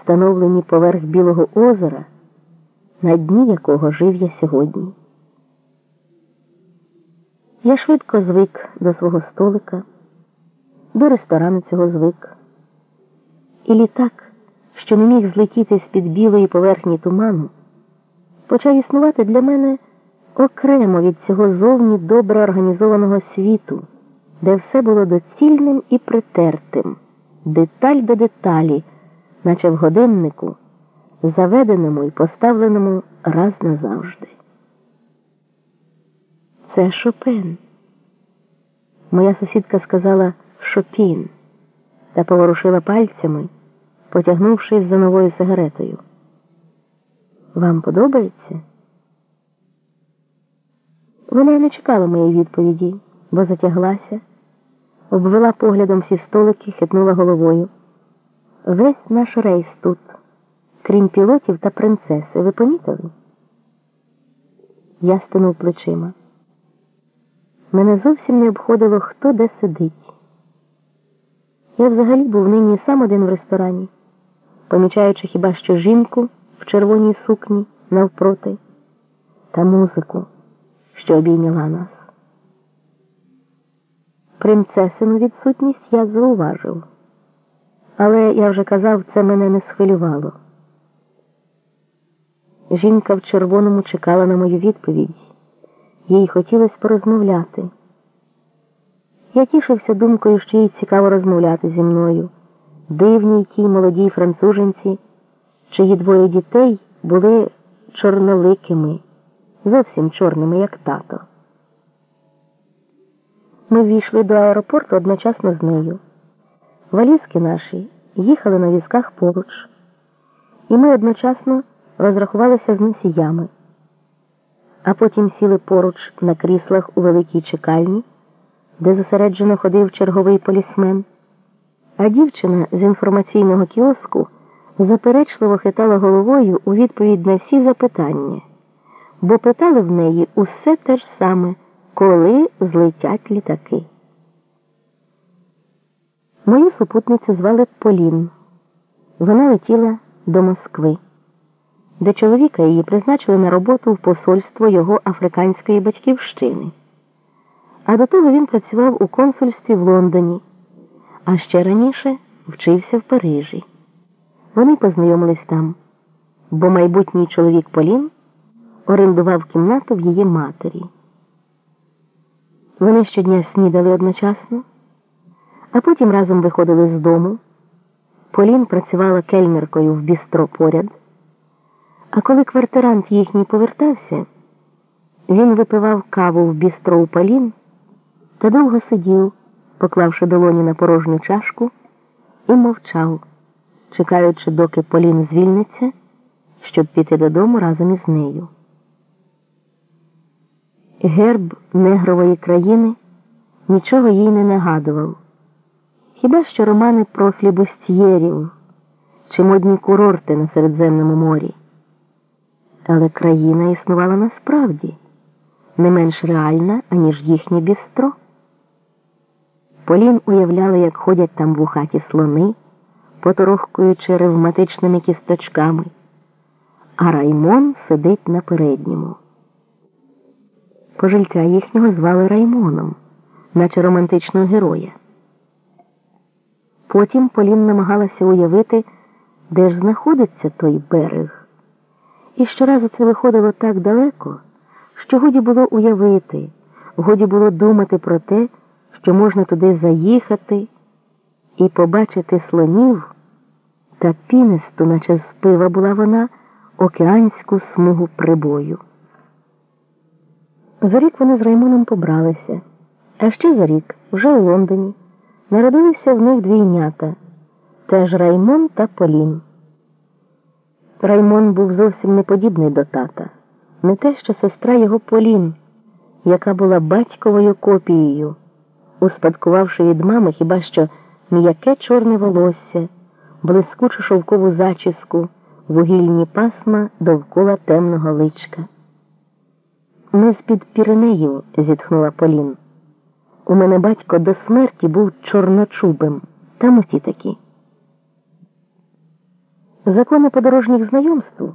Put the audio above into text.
встановлені поверх білого озера, на дні якого жив я сьогодні. Я швидко звик до свого столика, до ресторану цього звик. І літак, що не міг злетіти з-під білої поверхні туману, почав існувати для мене окремо від цього зовні добре організованого світу, де все було доцільним і притертим, деталь до деталі, наче в годиннику, заведеному і поставленому раз назавжди. Це Шопен. Моя сусідка сказала Шопін та поворушила пальцями, потягнувшись за новою сигаретою. Вам подобається? Вона не чекала моєї відповіді, бо затяглася, обвела поглядом всі столики, хитнула головою. Весь наш рейс тут, крім пілотів та принцеси, ви помітили? Я стинув плечима. Мене зовсім не обходило, хто де сидить. Я взагалі був нині сам один в ресторані, помічаючи хіба що жінку в червоній сукні навпроти та музику, що обійняла нас. Принцесину відсутність я зауважив, але я вже казав, це мене не схвилювало. Жінка в червоному чекала на мою відповідь. Їй хотілося порозмовляти. Я тішився думкою, що їй цікаво розмовляти зі мною, дивній тій молодій француженці, чиї двоє дітей були чорноликими, зовсім чорними, як тато. Ми ввійшли до аеропорту одночасно з нею. Валізки наші їхали на візках поруч, і ми одночасно розрахувалися з носіями а потім сіли поруч на кріслах у великій чекальні, де зосереджено ходив черговий полісмен, а дівчина з інформаційного кіоску заперечливо хитала головою у відповідь на всі запитання, бо питали в неї усе те ж саме, коли злетять літаки. Мою супутницю звали Полін. Вона летіла до Москви де чоловіка її призначили на роботу в посольство його африканської батьківщини. А до того він працював у консульстві в Лондоні, а ще раніше вчився в Парижі. Вони познайомились там, бо майбутній чоловік Полін орендував кімнату в її матері. Вони щодня снідали одночасно, а потім разом виходили з дому. Полін працювала кельнеркою в бістро поряд. А коли квартирант їхній повертався, він випивав каву в бістро у Полін та довго сидів, поклавши долоні на порожню чашку, і мовчав, чекаючи, доки Полін звільниться, щоб піти додому разом із нею. Герб негрової країни нічого їй не нагадував, хіба що романи про флібустьєрів чи модні курорти на Середземному морі. Але країна існувала насправді не менш реальна, аніж їхнє бістро. Полін уявляла, як ходять там вухаті слони, поторохкуючи ревматичними кісточками, а Раймон сидить на передньому. Пожильця їхнього звали Раймоном, наче романтичного героя. Потім Полін намагалася уявити, де ж знаходиться той берег. І щоразу це виходило так далеко, що годі було уявити, годі було думати про те, що можна туди заїхати і побачити слонів та пінисту, наче з пива була вона, океанську смугу прибою. За рік вони з Раймоном побралися, а ще за рік, вже у Лондоні, народилися в них двійнята теж Раймон та Полін. Раймон був зовсім не подібний до тата, не те, що сестра його Полін, яка була батьковою копією, успадкувавши від мами хіба що м'яке чорне волосся, блискучу шовкову зачіску, вугільні пасма довкола темного личка. Ми з-під Піренеїв, зітхнула Полін. У мене батько до смерті був чорночубим, там усі такі. Закони подорожніх знайомств